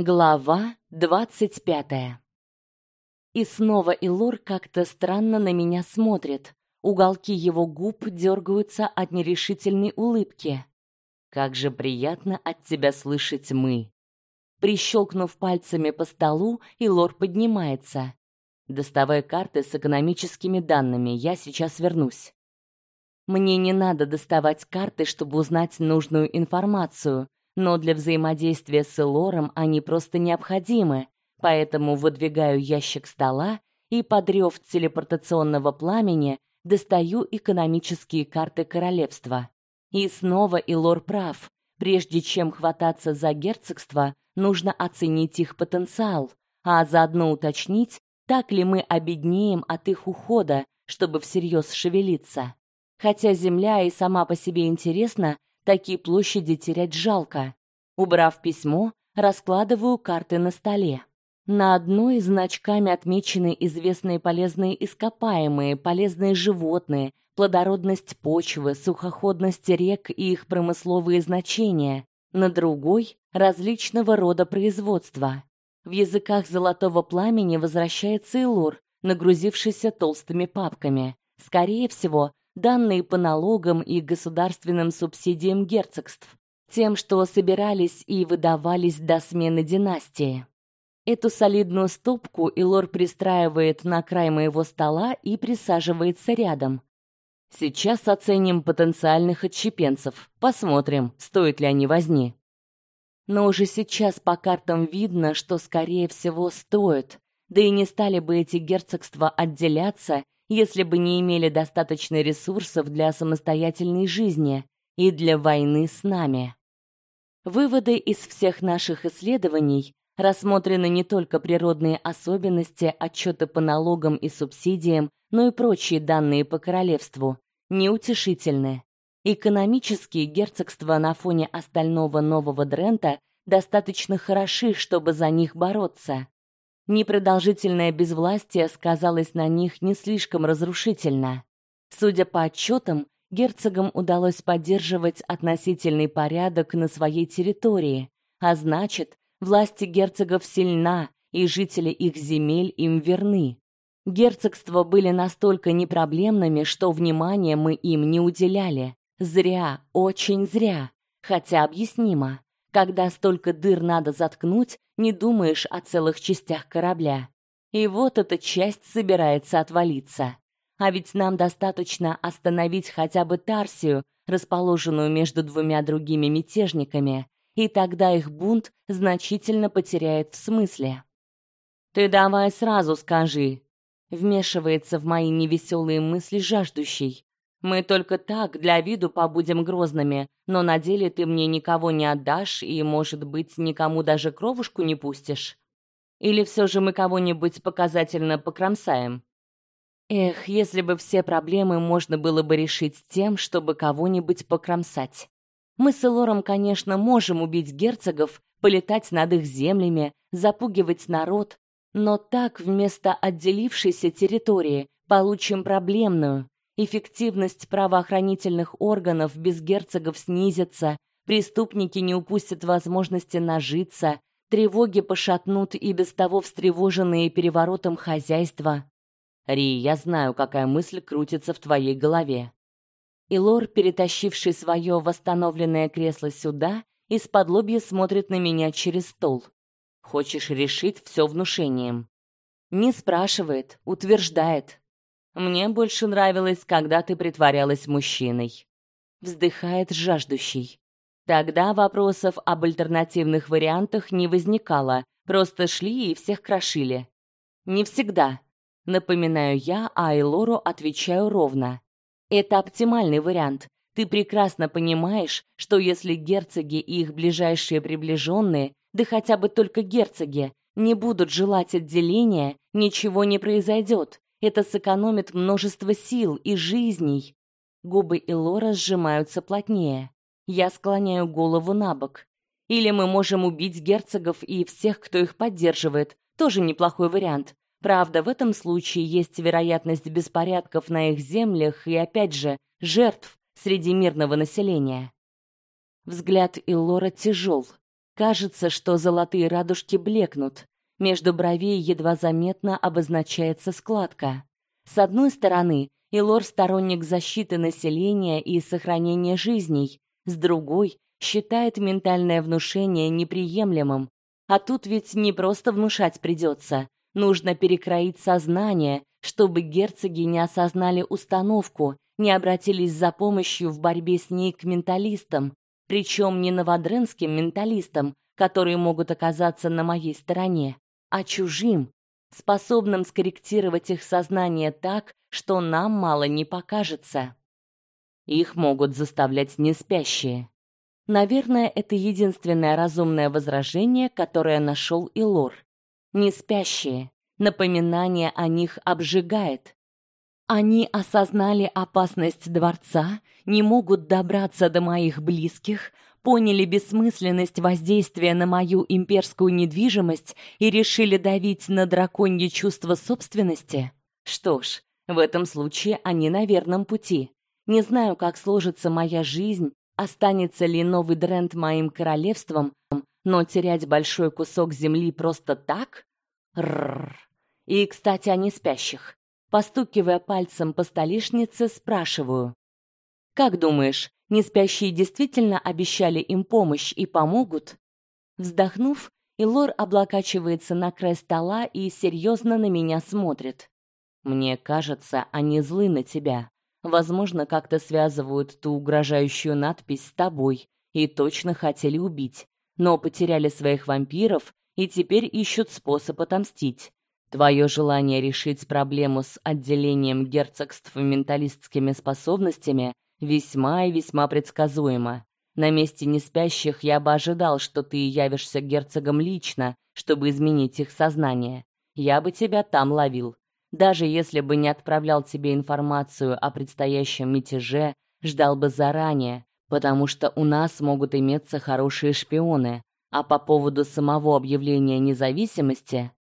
Глава двадцать пятая. И снова Илор как-то странно на меня смотрит. Уголки его губ дергаются от нерешительной улыбки. Как же приятно от тебя слышать мы. Прищелкнув пальцами по столу, Илор поднимается. Доставая карты с экономическими данными, я сейчас вернусь. Мне не надо доставать карты, чтобы узнать нужную информацию но для взаимодействия с Элором они просто необходимы, поэтому выдвигаю ящик стола и под рев телепортационного пламени достаю экономические карты королевства. И снова Илор прав. Прежде чем хвататься за герцогство, нужно оценить их потенциал, а заодно уточнить, так ли мы обеднеем от их ухода, чтобы всерьез шевелиться. Хотя земля и сама по себе интересна, Такие площади терять жалко. Убрав письмо, раскладываю карты на столе. На одной значками отмечены известные полезные ископаемые, полезные животные, плодородность почвы, сухоходность рек и их промысловые значения. На другой различного рода производства. В языках золотого пламени возвращается Илор, нагрузившийся толстыми папками. Скорее всего, данные по налогам и государственным субсидиям герцогств, тем, что собирались и выдавались до смены династии. Эту солидную стопку Илор пристраивает на край моего стола и присаживается рядом. Сейчас оценим потенциальных отщепенцев. Посмотрим, стоит ли они возни. Но уже сейчас по картам видно, что скорее всего стоит. Да и не стали бы эти герцогства отделяться, если бы не имели достаточно ресурсов для самостоятельной жизни и для войны с нами. Выводы из всех наших исследований рассмотрены не только природные особенности, отчеты по налогам и субсидиям, но и прочие данные по королевству, неутешительны. Экономические герцогства на фоне остального Нового Дрента достаточно хороши, чтобы за них бороться. Непродолжительное безвластие сказалось на них не слишком разрушительно. Судя по отчетам, герцогам удалось поддерживать относительный порядок на своей территории, а значит, власть герцогов сильна, и жители их земель им верны. Герцогства были настолько непроблемными, что внимания мы им не уделяли. Зря, очень зря, хотя объяснимо. Когда столько дыр надо заткнуть, не думаешь о целых частях корабля. И вот эта часть собирается отвалиться. А ведь нам достаточно остановить хотя бы Тарсию, расположенную между двумя другими мятежниками, и тогда их бунт значительно потеряет в смысле. Ты давай сразу скажи, вмешивается в мои невеселые мысли жаждущий. Мы только так для виду побудем грозными, но на деле ты мне никого не отдашь и, может быть, никому даже кровушку не пустишь. Или все же мы кого-нибудь показательно покромсаем? Эх, если бы все проблемы можно было бы решить тем, чтобы кого-нибудь покромсать. Мы с Элором, конечно, можем убить герцогов, полетать над их землями, запугивать народ, но так вместо отделившейся территории получим проблемную, эффективность правоохранительных органов без герцогов снизится, преступники не упустят возможности нажиться, тревоги пошатнут и без того встревоженные переворотом хозяйства. Ри, я знаю, какая мысль крутится в твоей голове. Илор, перетащивший свое восстановленное кресло сюда, из-под лобья смотрит на меня через стол. Хочешь решить все внушением? Не спрашивает, утверждает. Мне больше нравилось, когда ты притворялась мужчиной. Вздыхает жаждущий. Тогда вопросов об альтернативных вариантах не возникало, просто шли и всех крошили. Не всегда. Напоминаю я, а Элору отвечаю ровно. Это оптимальный вариант. Ты прекрасно понимаешь, что если герцоги и их ближайшие приближенные, да хотя бы только герцоги, не будут желать отделения, ничего не произойдет. Это сэкономит множество сил и жизней. Губы Элора сжимаются плотнее. Я склоняю голову набок. Или мы можем убить герцогов и всех, кто их поддерживает. Тоже неплохой вариант. Правда, в этом случае есть вероятность беспорядков на их землях и опять же жертв среди мирного населения. Взгляд Илора тяжел. Кажется, что золотые радужки блекнут. Между бровей едва заметно обозначается складка. С одной стороны, Илор сторонник защиты населения и сохранения жизней, с другой считает ментальное внушение неприемлемым. А тут ведь не просто внушать придется, нужно перекроить сознание, чтобы герцоги не осознали установку, не обратились за помощью в борьбе с ней к менталистам, причем не новодренским менталистам, которые могут оказаться на моей стороне, а чужим, способным скорректировать их сознание так, что нам мало не покажется. Их могут заставлять неспящие. Наверное, это единственное разумное возражение, которое нашел и Лор. Неспящие. Напоминание о них обжигает. Они осознали опасность дворца, не могут добраться до моих близких, поняли бессмысленность воздействия на мою имперскую недвижимость и решили давить на драконье чувство собственности? Что ж, в этом случае они на верном пути. Не знаю, как сложится моя жизнь, останется ли новый Дрент моим королевством, но терять большой кусок земли просто так? Рррр. И, кстати, о неспящих. Постукивая пальцем по столешнице, спрашиваю: "Как думаешь, неспящие действительно обещали им помощь и помогут?" Вздохнув, Илор облокачивается на край стола и серьезно на меня смотрит. Мне кажется, они злы на тебя. Возможно, как-то связывают ту угрожающую надпись с тобой и точно хотели убить, но потеряли своих вампиров и теперь ищут способ отомстить. Твое желание решить проблему с отделением герцогств менталистскими способностями весьма и весьма предсказуемо. На месте неспящих я бы ожидал, что ты явишься герцогом лично, чтобы изменить их сознание. Я бы тебя там ловил. Даже если бы не отправлял тебе информацию о предстоящем мятеже, ждал бы заранее, потому что у нас могут иметься хорошие шпионы. А по поводу самого объявления независимости,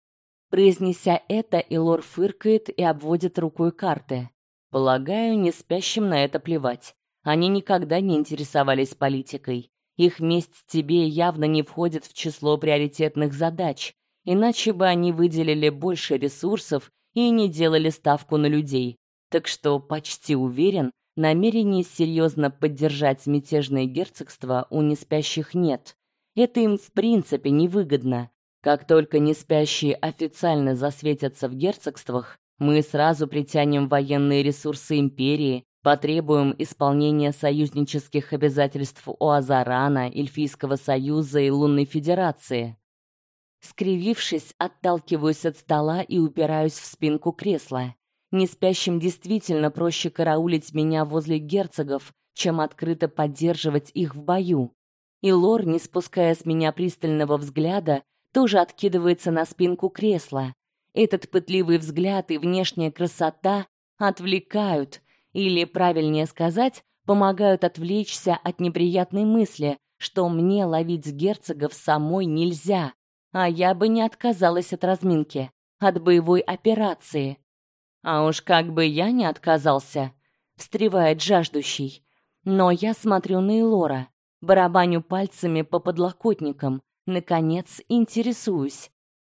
произнеся это, Илор фыркает и обводит рукой карты. Полагаю, не спящим на это плевать. Они никогда не интересовались политикой. Их месть тебе явно не входит в число приоритетных задач, иначе бы они выделили больше ресурсов и не делали ставку на людей. Так что почти уверен, намерений серьезно поддержать мятежное герцогство у неспящих нет. Это им в принципе невыгодно. Как только неспящие официально засветятся в герцогствах, мы сразу притянем военные ресурсы империи, потребуем исполнения союзнических обязательств у Азарана, Эльфийского союза и Лунной федерации. Скривившись, отталкиваюсь от стола и упираюсь в спинку кресла. Неспящим действительно проще караулить меня возле герцогов, чем открыто поддерживать их в бою. И Лор, не спуская с меня пристального взгляда, тоже откидывается на спинку кресла. Этот пытливый взгляд и внешняя красота отвлекают, или, правильнее сказать, помогают отвлечься от неприятной мысли, что мне ловить герцогов самой нельзя а я бы не отказалась от разминки, от боевой операции. А уж как бы я не отказался, встревает жаждущий. Но я смотрю на Элора, барабаню пальцами по подлокотникам, наконец интересуюсь.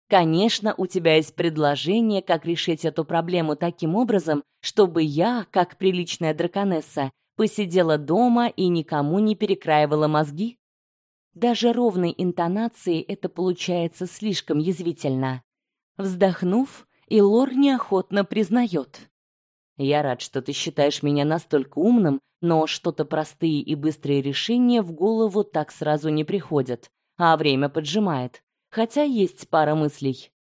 Конечно, у тебя есть предложение, как решить эту проблему таким образом, чтобы я, как приличная драконесса, посидела дома и никому не перекраивала мозги? Даже ровной интонацией это получается слишком язвительно. Вздохнув, Илор неохотно признает. «Я рад, что ты считаешь меня настолько умным, но что-то простые и быстрые решения в голову так сразу не приходят, а время поджимает. Хотя есть пара мыслей».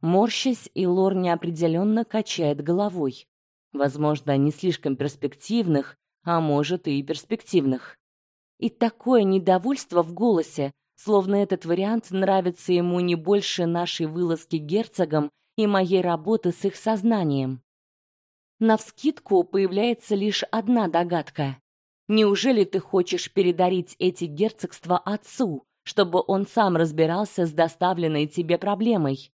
Морщась, Илор неопределенно качает головой. Возможно, не слишком перспективных, а может и перспективных. И такое недовольство в голосе, словно этот вариант нравится ему не больше нашей вылазки герцогам и моей работы с их сознанием. На вскидку появляется лишь одна догадка. Неужели ты хочешь передарить эти герцогства отцу, чтобы он сам разбирался с доставленной тебе проблемой?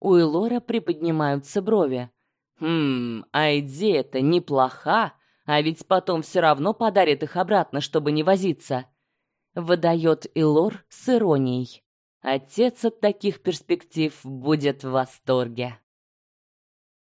У Элора приподнимаются брови. Хм, а идея-то неплоха, а ведь потом все равно подарит их обратно, чтобы не возиться. выдает Илор с иронией. Отец от таких перспектив будет в восторге.